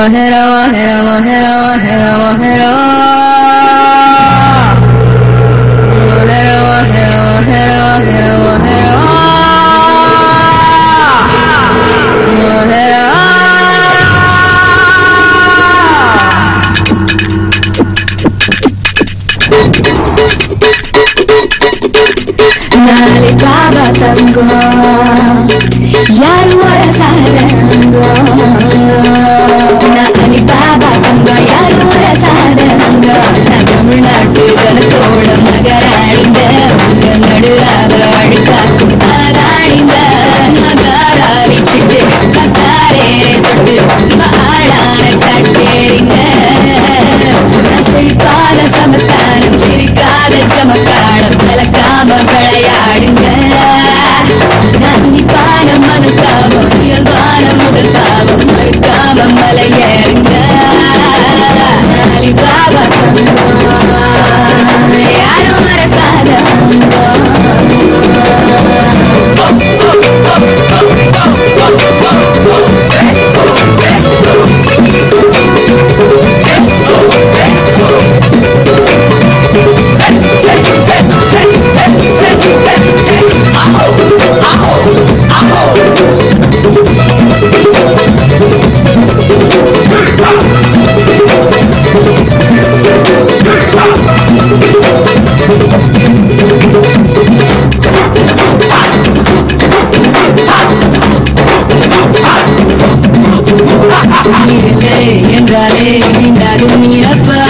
ஹர ஹர ஹர ஹர ஹர நாளைக்காக தங்கோ யார் மழக்காரங்கோ விளையாடுங்க நந்திப்பான பாவம் இயல்பான முதல் பாவம் மறுக்காம மலையேறுங்க. பாவம். என்றாரே என்றாலே நீண்டாலும் நீரப்பா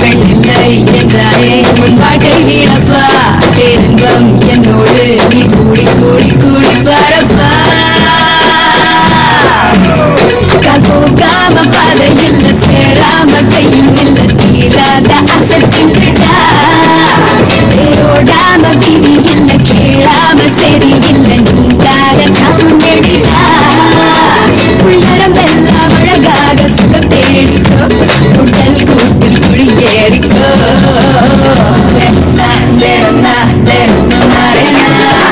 பெண்ணில்லை என்றாரே உன் பாட்டை வீடப்பா பேருங்கம் என்னோடு நீ கூடி கூடி கூடி பாரப்பா. போகாம பாதையில் தேராம கையும் இல்ல தீராத அசத்தின்றா தேரோடாம விதி இல்ல கேளாம தெரியல தேடிக்கோ உடல்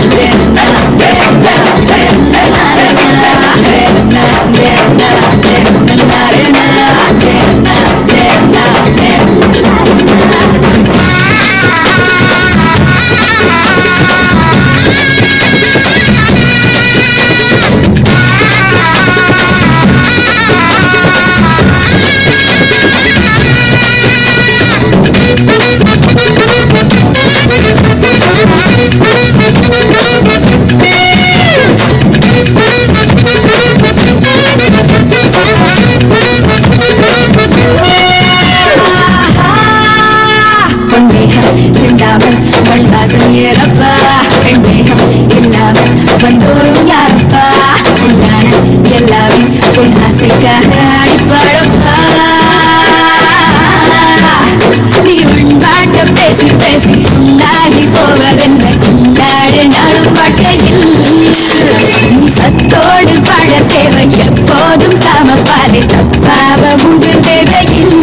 தேவை எப்போதும் தம பாலை தப்பாவ உண்டு தேவையில்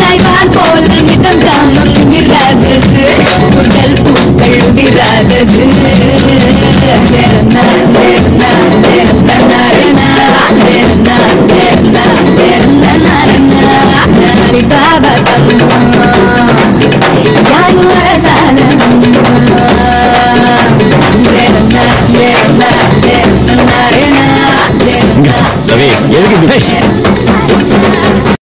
நாய்வால் போல நிதம் தாமம் நிமிராதது உடல் பூக்கள் உதிராதது. தெரனா பாபா தம்மா யாரு வரதான